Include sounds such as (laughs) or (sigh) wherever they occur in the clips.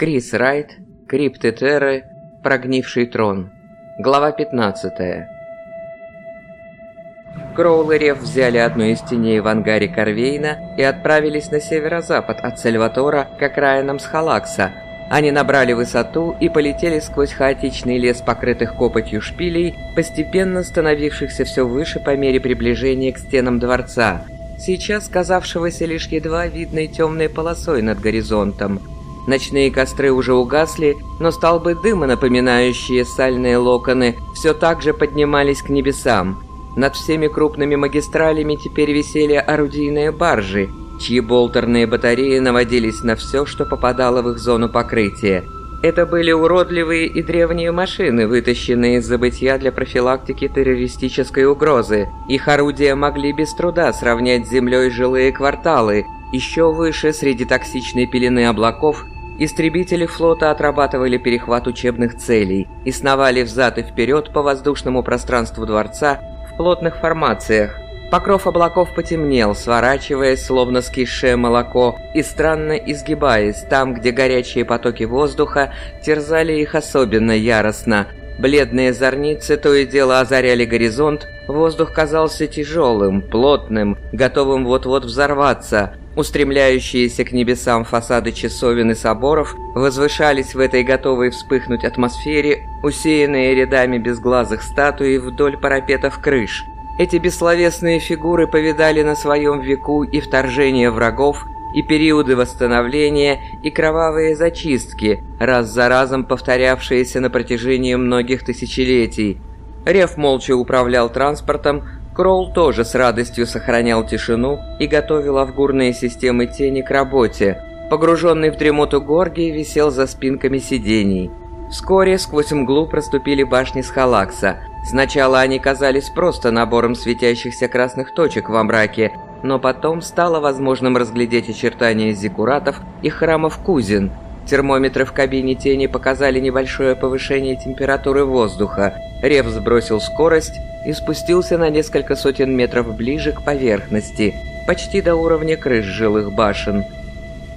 Крис Райт, Крипты Терры, Прогнивший трон. Глава 15. Кроул и Рев взяли одну из теней в ангаре Корвейна и отправились на северо-запад от Сальватора к окраинам Схалакса. Они набрали высоту и полетели сквозь хаотичный лес покрытых копотью шпилей, постепенно становившихся все выше по мере приближения к стенам дворца, сейчас казавшегося лишь едва видной темной полосой над горизонтом. Ночные костры уже угасли, но столбы дыма, напоминающие сальные локоны, все так же поднимались к небесам. Над всеми крупными магистралями теперь висели орудийные баржи, чьи болтерные батареи наводились на все, что попадало в их зону покрытия. Это были уродливые и древние машины, вытащенные из забытья для профилактики террористической угрозы. Их орудия могли без труда сравнять с землей жилые кварталы, еще выше, среди токсичной пелены облаков, истребители флота отрабатывали перехват учебных целей и сновали взад и вперед по воздушному пространству дворца в плотных формациях. Покров облаков потемнел, сворачиваясь, словно скисшее молоко, и странно изгибаясь там, где горячие потоки воздуха терзали их особенно яростно. Бледные зорницы то и дело озаряли горизонт, воздух казался тяжелым, плотным, готовым вот-вот взорваться, Устремляющиеся к небесам фасады часовен и соборов возвышались в этой готовой вспыхнуть атмосфере, усеянные рядами безглазых статуй вдоль парапетов крыш. Эти бессловесные фигуры повидали на своем веку и вторжение врагов, и периоды восстановления, и кровавые зачистки, раз за разом повторявшиеся на протяжении многих тысячелетий. Рев молча управлял транспортом, Кроул тоже с радостью сохранял тишину и готовил авгурные системы тени к работе. Погруженный в дремоту Горгий висел за спинками сидений. Вскоре сквозь мглу проступили башни Схалакса. Сначала они казались просто набором светящихся красных точек во мраке, но потом стало возможным разглядеть очертания зиккуратов и храмов Кузин. Термометры в кабине тени показали небольшое повышение температуры воздуха. Рев сбросил скорость и спустился на несколько сотен метров ближе к поверхности, почти до уровня крыш жилых башен.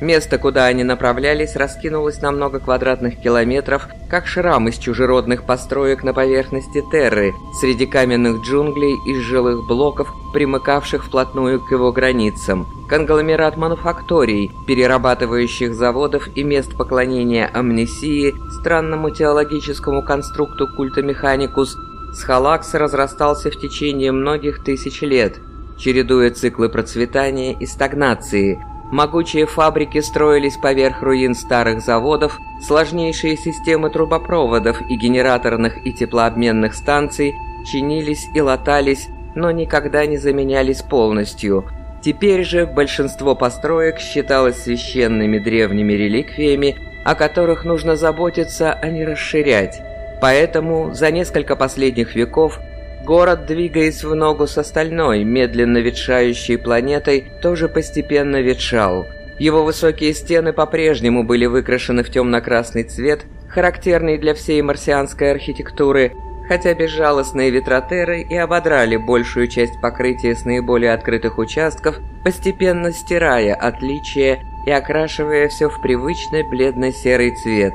Место, куда они направлялись, раскинулось на много квадратных километров, как шрам из чужеродных построек на поверхности Терры, среди каменных джунглей из жилых блоков, примыкавших вплотную к его границам. Конгломерат мануфакторий, перерабатывающих заводов и мест поклонения амнисии, странному теологическому конструкту культа Механикус Схалакс разрастался в течение многих тысяч лет, чередуя циклы процветания и стагнации. Могучие фабрики строились поверх руин старых заводов, сложнейшие системы трубопроводов и генераторных и теплообменных станций чинились и латались, но никогда не заменялись полностью. Теперь же большинство построек считалось священными древними реликвиями, о которых нужно заботиться, а не расширять. Поэтому за несколько последних веков город, двигаясь в ногу с остальной, медленно ветшающей планетой, тоже постепенно ветшал. Его высокие стены по-прежнему были выкрашены в темно-красный цвет, характерный для всей марсианской архитектуры, хотя безжалостные ветротеры и ободрали большую часть покрытия с наиболее открытых участков, постепенно стирая отличия и окрашивая все в привычный бледно-серый цвет.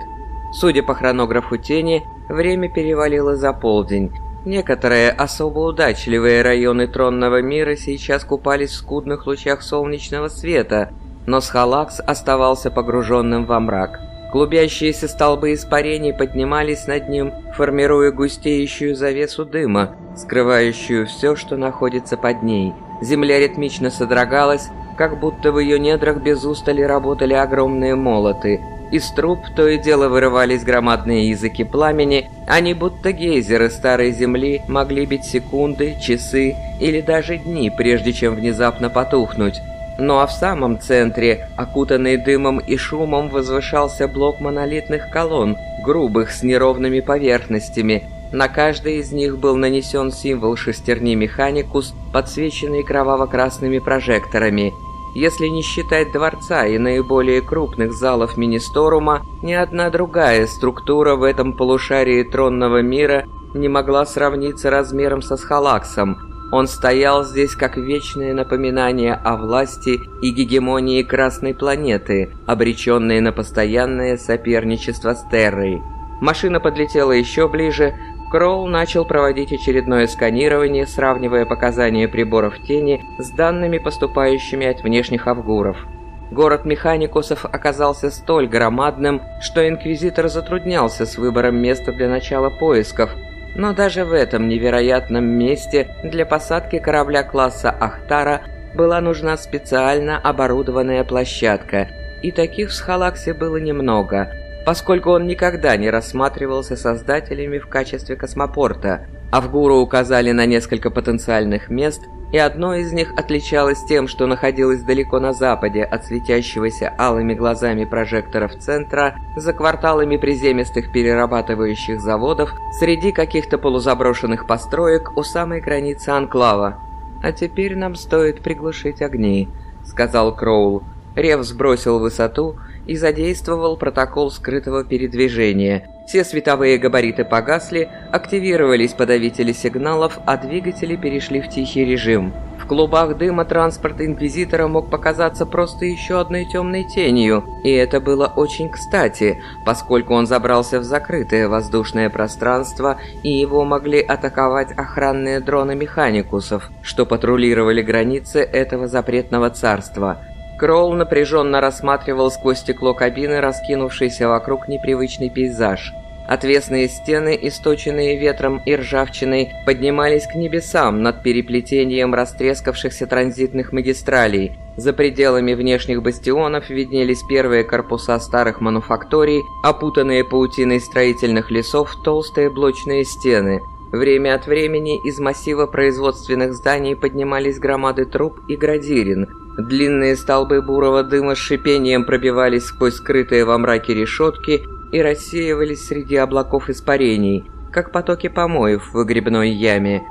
Судя по хронографу тени, Время перевалило за полдень. Некоторые особо удачливые районы тронного мира сейчас купались в скудных лучах солнечного света, но Схалакс оставался погруженным во мрак. Клубящиеся столбы испарений поднимались над ним, формируя густеющую завесу дыма, скрывающую все, что находится под ней. Земля ритмично содрогалась, как будто в ее недрах без устали работали огромные молоты – из труб то и дело вырывались громадные языки пламени, они будто гейзеры старой земли могли бить секунды, часы или даже дни, прежде чем внезапно потухнуть. Ну а в самом центре, окутанный дымом и шумом, возвышался блок монолитных колонн, грубых с неровными поверхностями. На каждой из них был нанесен символ шестерни Механикус, подсвеченный кроваво-красными прожекторами – если не считать дворца и наиболее крупных залов Министорума, ни одна другая структура в этом полушарии тронного мира не могла сравниться размером со Схалаксом. Он стоял здесь как вечное напоминание о власти и гегемонии Красной планеты, обреченной на постоянное соперничество с Террой. Машина подлетела еще ближе, Кроул начал проводить очередное сканирование, сравнивая показания приборов тени с данными, поступающими от внешних авгуров. Город механикусов оказался столь громадным, что Инквизитор затруднялся с выбором места для начала поисков, но даже в этом невероятном месте для посадки корабля класса Ахтара была нужна специально оборудованная площадка, и таких в Схалаксе было немного – поскольку он никогда не рассматривался создателями в качестве космопорта. Авгуру указали на несколько потенциальных мест, и одно из них отличалось тем, что находилось далеко на западе от светящегося алыми глазами прожекторов центра, за кварталами приземистых перерабатывающих заводов, среди каких-то полузаброшенных построек у самой границы анклава. «А теперь нам стоит приглушить огни», — сказал Кроул. Рев сбросил высоту, и задействовал протокол скрытого передвижения. Все световые габариты погасли, активировались подавители сигналов, а двигатели перешли в тихий режим. В клубах дыма транспорт Инквизитора мог показаться просто еще одной темной тенью, и это было очень кстати, поскольку он забрался в закрытое воздушное пространство, и его могли атаковать охранные дроны Механикусов, что патрулировали границы этого запретного царства – Кроул напряженно рассматривал сквозь стекло кабины раскинувшийся вокруг непривычный пейзаж. Отвесные стены, источенные ветром и ржавчиной, поднимались к небесам над переплетением растрескавшихся транзитных магистралей. За пределами внешних бастионов виднелись первые корпуса старых мануфакторий, опутанные паутиной строительных лесов толстые блочные стены. Время от времени из массива производственных зданий поднимались громады труб и градирин, Длинные столбы бурого дыма с шипением пробивались сквозь скрытые во мраке решетки и рассеивались среди облаков испарений, как потоки помоев в выгребной яме.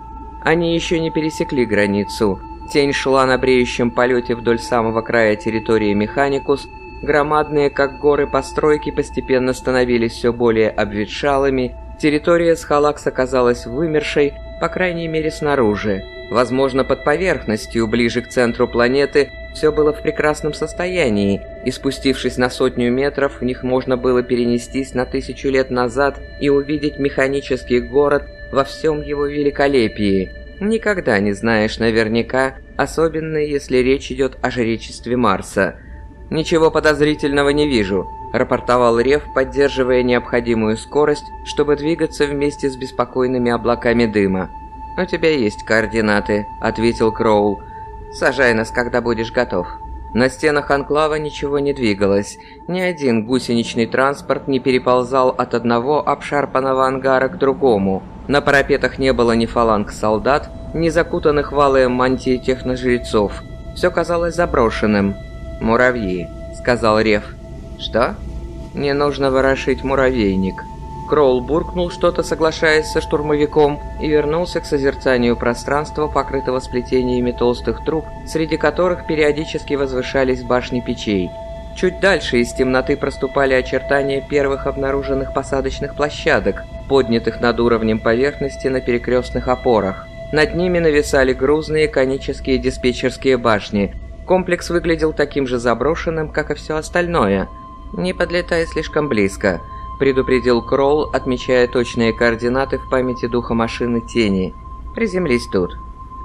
Они еще не пересекли границу. Тень шла на бреющем полете вдоль самого края территории Механикус, Громадные, как горы, постройки постепенно становились все более обветшалыми, территория Схалакс оказалась вымершей, по крайней мере снаружи. Возможно, под поверхностью, ближе к центру планеты, все было в прекрасном состоянии, и спустившись на сотню метров, в них можно было перенестись на тысячу лет назад и увидеть механический город во всем его великолепии. Никогда не знаешь наверняка, особенно если речь идет о жречестве Марса. «Ничего подозрительного не вижу», – рапортовал Рев, поддерживая необходимую скорость, чтобы двигаться вместе с беспокойными облаками дыма. «У тебя есть координаты», — ответил Кроул. «Сажай нас, когда будешь готов». На стенах анклава ничего не двигалось. Ни один гусеничный транспорт не переползал от одного обшарпанного ангара к другому. На парапетах не было ни фаланг солдат, ни закутанных в алые мантии техножрецов. Все казалось заброшенным. «Муравьи», — сказал Рев. «Что?» «Не нужно ворошить муравейник», Кроул буркнул что-то, соглашаясь со штурмовиком, и вернулся к созерцанию пространства, покрытого сплетениями толстых труб, среди которых периодически возвышались башни печей. Чуть дальше из темноты проступали очертания первых обнаруженных посадочных площадок, поднятых над уровнем поверхности на перекрестных опорах. Над ними нависали грузные конические диспетчерские башни. Комплекс выглядел таким же заброшенным, как и все остальное. «Не подлетай слишком близко», предупредил Кролл, отмечая точные координаты в памяти духа машины тени. «Приземлись тут».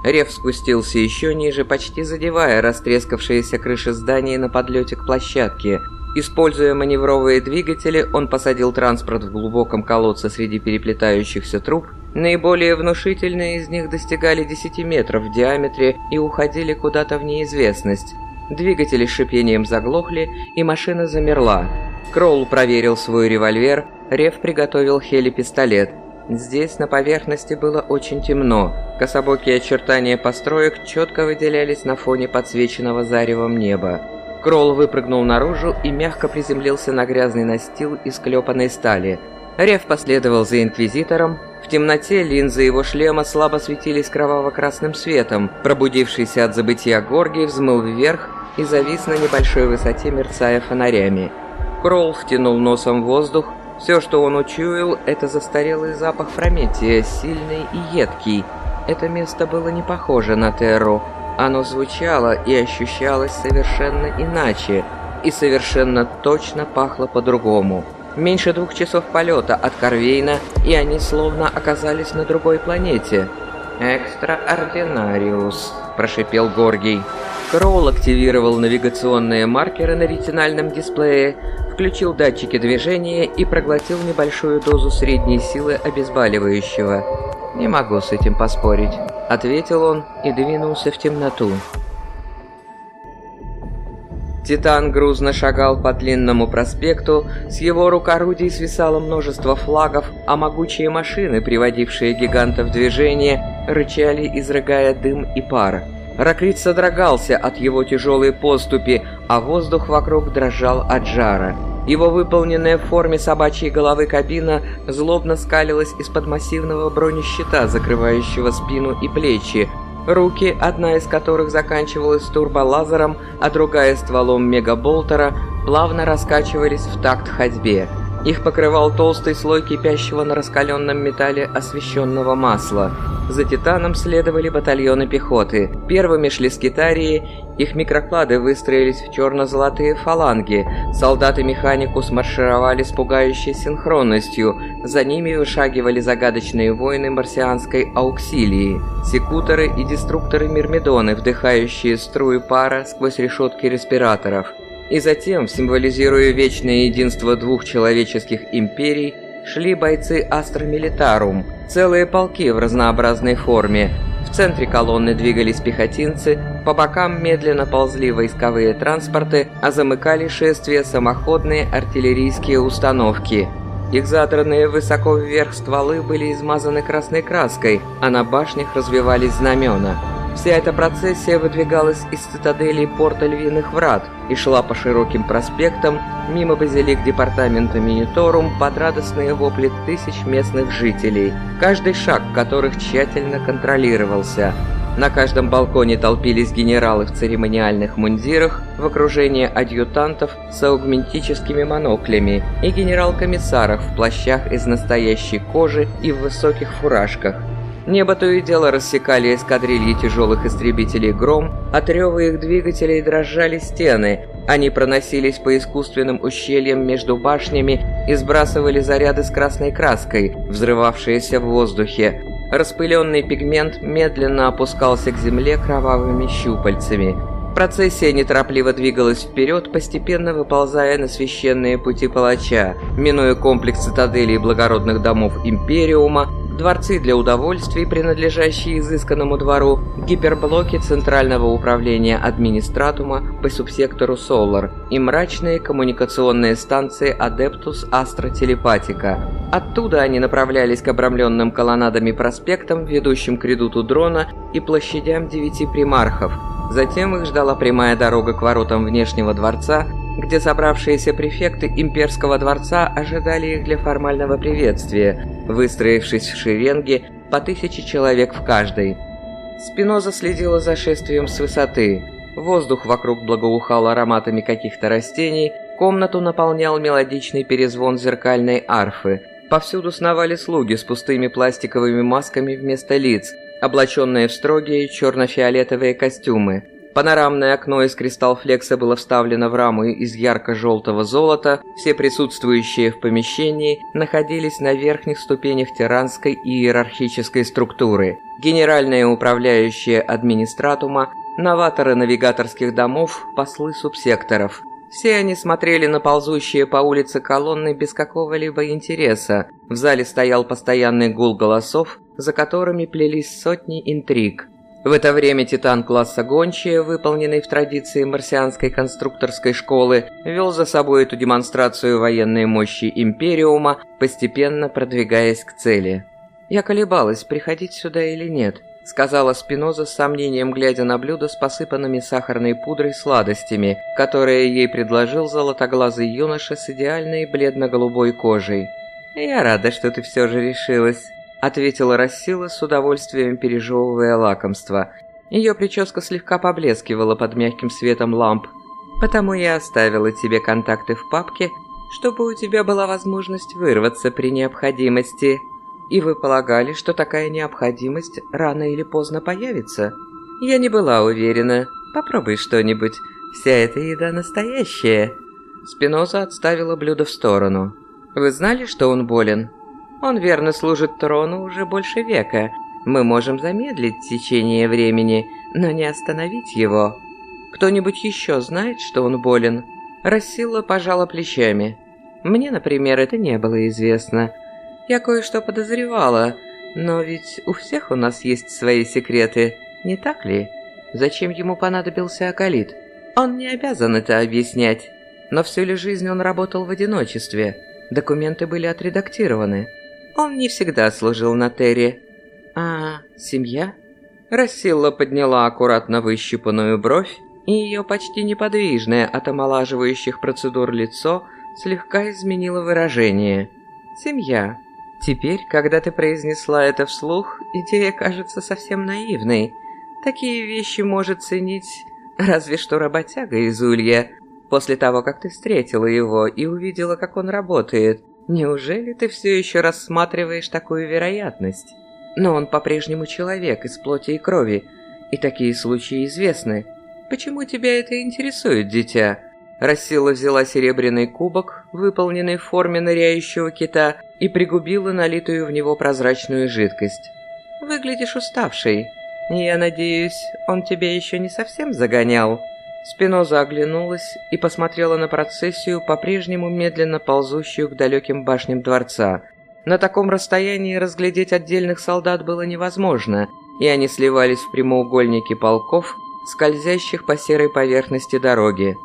Рев спустился еще ниже, почти задевая растрескавшиеся крыши зданий на подлете к площадке. Используя маневровые двигатели, он посадил транспорт в глубоком колодце среди переплетающихся труб. Наиболее внушительные из них достигали 10 метров в диаметре и уходили куда-то в неизвестность. Двигатели с шипением заглохли, и машина замерла. Кроул проверил свой револьвер, Рев приготовил Хели-пистолет. Здесь на поверхности было очень темно. Кособокие очертания построек четко выделялись на фоне подсвеченного заревом неба. Кролл выпрыгнул наружу и мягко приземлился на грязный настил из клепанной стали. Рев последовал за Инквизитором. Темноте линзы его шлема слабо светились кроваво-красным светом. Пробудившийся от забытия Горгий взмыл вверх и завис на небольшой высоте, мерцая фонарями. Кролл втянул носом воздух. Все, что он учуял, это застарелый запах Прометия, сильный и едкий. это место было не похоже на Терру. Оно звучало и ощущалось совершенно иначе, и совершенно точно пахло по-другому. Меньше двух часов полета от Карвейна, и они словно оказались на другой планете. «Экстраординариус», – прошипел Горгий. Кроул активировал навигационные маркеры на ретинальном дисплее, включил датчики движения и проглотил небольшую дозу средней силы обезболивающего. «Не могу с этим поспорить», — ответил он и двинулся в темноту. Титан грузно шагал по длинному проспекту, с его рук орудий свисало множество флагов, а могучие машины, приводившие гиганта в движение, рычали, изрыгая дым и пар. Ракрит содрогался от его тяжелой поступи, а воздух вокруг дрожал от жара. Его выполненная в форме собачьей головы кабина злобно скалилась из-под массивного бронещита, закрывающего спину и плечи, Руки, одна из которых заканчивалась турболазером, а другая стволом мегаболтера, плавно раскачивались в такт ходьбе. Их покрывал толстый слой кипящего на раскаленном металле освещенного масла. За Титаном следовали батальоны пехоты. Первыми шли скитарии, их микроклады выстроились в черно-золотые фаланги. Солдаты Механикус маршировали с пугающей синхронностью. За ними вышагивали загадочные воины марсианской ауксилии. Секуторы и деструкторы Мирмидоны, вдыхающие струи пара сквозь решетки респираторов. И затем, символизируя вечное единство двух человеческих империй, шли бойцы Астра Милитарум, целые полки в разнообразной форме. В центре колонны двигались пехотинцы, по бокам медленно ползли войсковые транспорты, а замыкали шествие самоходные артиллерийские установки. Их задранные высоко вверх стволы были измазаны красной краской, а на башнях развевались знамена. Вся эта процессия выдвигалась из цитадели порта Львиных Врат и шла по широким проспектам мимо базилик департамента Миниторум под радостные вопли тысяч местных жителей, каждый шаг которых тщательно контролировался. На каждом балконе толпились генералы в церемониальных мундирах в окружении адъютантов с аугментическими моноклями и генерал-комиссаров в плащах из настоящей кожи и в высоких фуражках – Небо то и дело рассекали эскадрильи тяжелых истребителей «Гром», от рева их двигателей дрожали стены, они проносились по искусственным ущельям между башнями и сбрасывали заряды с красной краской, взрывавшиеся в воздухе. Распыленный пигмент медленно опускался к земле кровавыми щупальцами. Процессия неторопливо двигалась вперед, постепенно выползая на священные пути палача, минуя комплекс цитаделей благородных домов Империума, дворцы для удовольствий, принадлежащие изысканному двору, гиперблоки Центрального управления администратума по субсектору Солар и мрачные коммуникационные станции Адептус Астротелепатика. Оттуда они направлялись к обрамленным колоннадами проспектам, ведущим к редуту дрона и площадям девяти примархов. Затем их ждала прямая дорога к воротам внешнего дворца, где собравшиеся префекты имперского дворца ожидали их для формального приветствия, выстроившись в шеренге по тысяче человек в каждой. Спиноза следила за шествием с высоты. Воздух вокруг благоухал ароматами каких-то растений, комнату наполнял мелодичный перезвон зеркальной арфы. Повсюду сновали слуги с пустыми пластиковыми масками вместо лиц, облаченные в строгие черно-фиолетовые костюмы. Панорамное окно из кристалл-флекса было вставлено в раму из ярко-желтого золота. Все присутствующие в помещении находились на верхних ступенях тиранской иерархической структуры. Генеральные управляющие администратума, новаторы навигаторских домов, послы субсекторов. Все они смотрели на ползущие по улице колонны без какого-либо интереса. В зале стоял постоянный гул голосов, за которыми плелись сотни интриг. В это время Титан класса гончие, выполненный в традиции марсианской конструкторской школы, вел за собой эту демонстрацию военной мощи Империума, постепенно продвигаясь к цели. «Я колебалась, приходить сюда или нет», — сказала Спиноза с сомнением, глядя на блюдо с посыпанными сахарной пудрой сладостями, которые ей предложил золотоглазый юноша с идеальной бледно-голубой кожей. «Я рада, что ты все же решилась» ответила Рассила с удовольствием пережевывая лакомство. Ее прическа слегка поблескивала под мягким светом ламп. «Потому я оставила тебе контакты в папке, чтобы у тебя была возможность вырваться при необходимости». И вы полагали, что такая необходимость рано или поздно появится? Я не была уверена. Попробуй что-нибудь. Вся эта еда настоящая. Спиноза отставила блюдо в сторону. Вы знали, что он болен? Он верно служит трону уже больше века. Мы можем замедлить течение времени, но не остановить его. Кто-нибудь еще знает, что он болен? Рассила пожала плечами. Мне, например, это не было известно. Я кое-что подозревала, но ведь у всех у нас есть свои секреты, не так ли? Зачем ему понадобился Акалит? Он не обязан это объяснять. Но всю ли жизнь он работал в одиночестве. Документы были отредактированы. Он не всегда служил на Терре. А семья? Рассилла подняла аккуратно выщипанную бровь, и ее почти неподвижное от омолаживающих процедур лицо слегка изменило выражение. Семья. Теперь, когда ты произнесла это вслух, идея кажется совсем наивной. Такие вещи может ценить разве что работяга из Улья. После того, как ты встретила его и увидела, как он работает, неужели ты все еще рассматриваешь такую вероятность? Но он по-прежнему человек из плоти и крови, и такие случаи известны. Почему тебя это интересует, дитя? Рассила взяла серебряный кубок, выполненный в форме ныряющего кита, и пригубила налитую в него прозрачную жидкость. «Выглядишь уставшей. Я надеюсь, он тебя еще не совсем загонял?» Спиноза оглянулась и посмотрела на процессию, по-прежнему медленно ползущую к далеким башням дворца. На таком расстоянии разглядеть отдельных солдат было невозможно, и они сливались в прямоугольники полков, скользящих по серой поверхности дороги.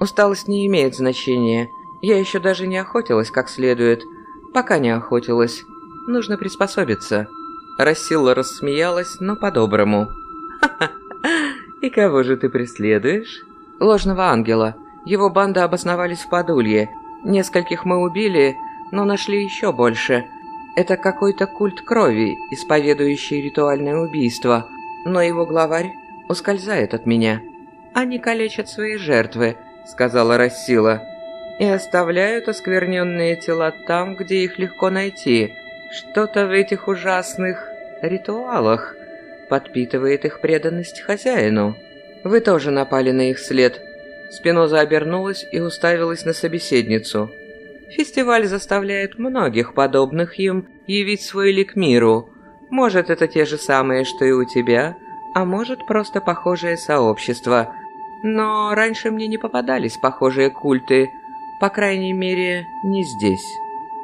Усталость не имеет значения. Я еще даже не охотилась как следует. Пока не охотилась. Нужно приспособиться. Рассила рассмеялась, но по-доброму. (laughs) «Ха-ха! И кого же ты преследуешь?» «Ложного ангела. Его банда обосновались в Подулье. Нескольких мы убили, но нашли еще больше. Это какой-то культ крови, исповедующий ритуальное убийство. Но его главарь ускользает от меня. Они калечат свои жертвы, — сказала Рассила, — «и оставляют оскверненные тела там, где их легко найти. Что-то в этих ужасных ритуалах подпитывает их преданность хозяину. Вы тоже напали на их след». Спиноза обернулась и уставилась на собеседницу. «Фестиваль заставляет многих подобных им явить свой лик миру. Может, это те же самые, что и у тебя, а может, просто похожее сообщество». Но раньше мне не попадались похожие культы, по крайней мере, не здесь.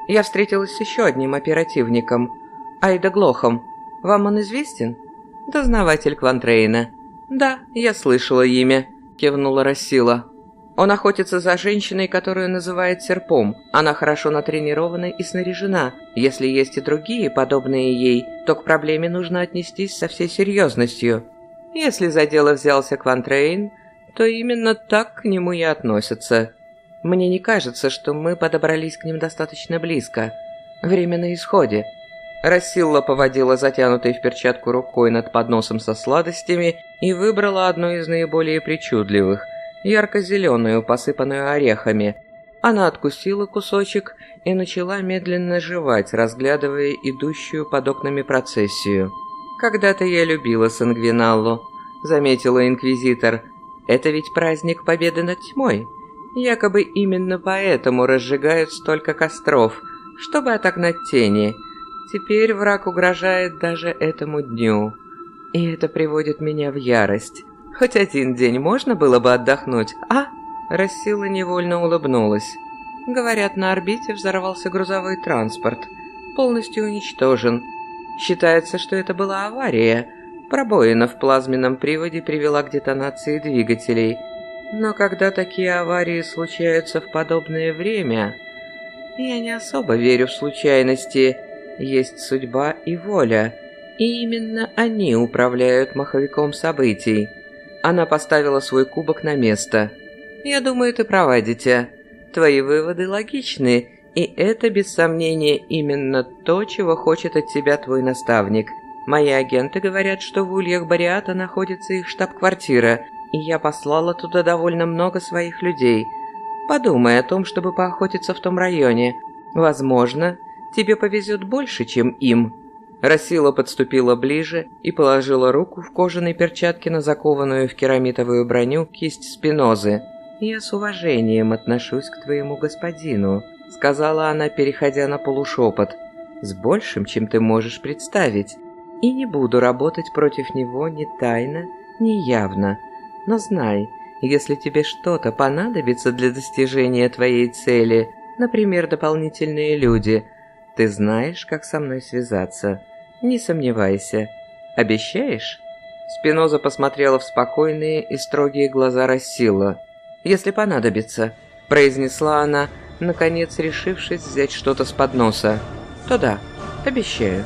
Я встретилась с еще одним оперативником, Айда Глохом. Вам он известен? Дознаватель Квантрейна. Да, я слышала имя, кивнула Рассила. Он охотится за женщиной, которую называет серпом. Она хорошо натренирована и снаряжена. Если есть и другие, подобные ей, то к проблеме нужно отнестись со всей серьезностью. Если за дело взялся Квантрейн, то именно так к нему и относятся. Мне не кажется, что мы подобрались к ним достаточно близко. Время на исходе. Рассилла поводила затянутой в перчатку рукой над подносом со сладостями и выбрала одну из наиболее причудливых, ярко-зеленую, посыпанную орехами. Она откусила кусочек и начала медленно жевать, разглядывая идущую под окнами процессию. «Когда-то я любила Сангвиналлу», — заметила инквизитор, это ведь праздник победы над тьмой. Якобы именно поэтому разжигают столько костров, чтобы отогнать тени. Теперь враг угрожает даже этому дню. И это приводит меня в ярость. Хоть один день можно было бы отдохнуть, а? Рассила невольно улыбнулась. Говорят, на орбите взорвался грузовой транспорт. Полностью уничтожен. Считается, что это была авария – Пробоина в плазменном приводе привела к детонации двигателей. Но когда такие аварии случаются в подобное время, я не особо верю в случайности. Есть судьба и воля, и именно они управляют маховиком событий. Она поставила свой кубок на место. «Я думаю, ты права, дитя. Твои выводы логичны, и это, без сомнения, именно то, чего хочет от тебя твой наставник. Мои агенты говорят, что в ульях Бариата находится их штаб-квартира, и я послала туда довольно много своих людей. Подумай о том, чтобы поохотиться в том районе. Возможно, тебе повезет больше, чем им». Рассила подступила ближе и положила руку в кожаной перчатке на закованную в керамитовую броню кисть Спинозы. «Я с уважением отношусь к твоему господину», — сказала она, переходя на полушепот. «С большим, чем ты можешь представить. И не буду работать против него ни тайно, ни явно. Но знай, если тебе что-то понадобится для достижения твоей цели, например, дополнительные люди, ты знаешь, как со мной связаться. Не сомневайся. Обещаешь?» Спиноза посмотрела в спокойные и строгие глаза Рассила. «Если понадобится», — произнесла она, наконец решившись взять что-то с подноса. «То да, обещаю».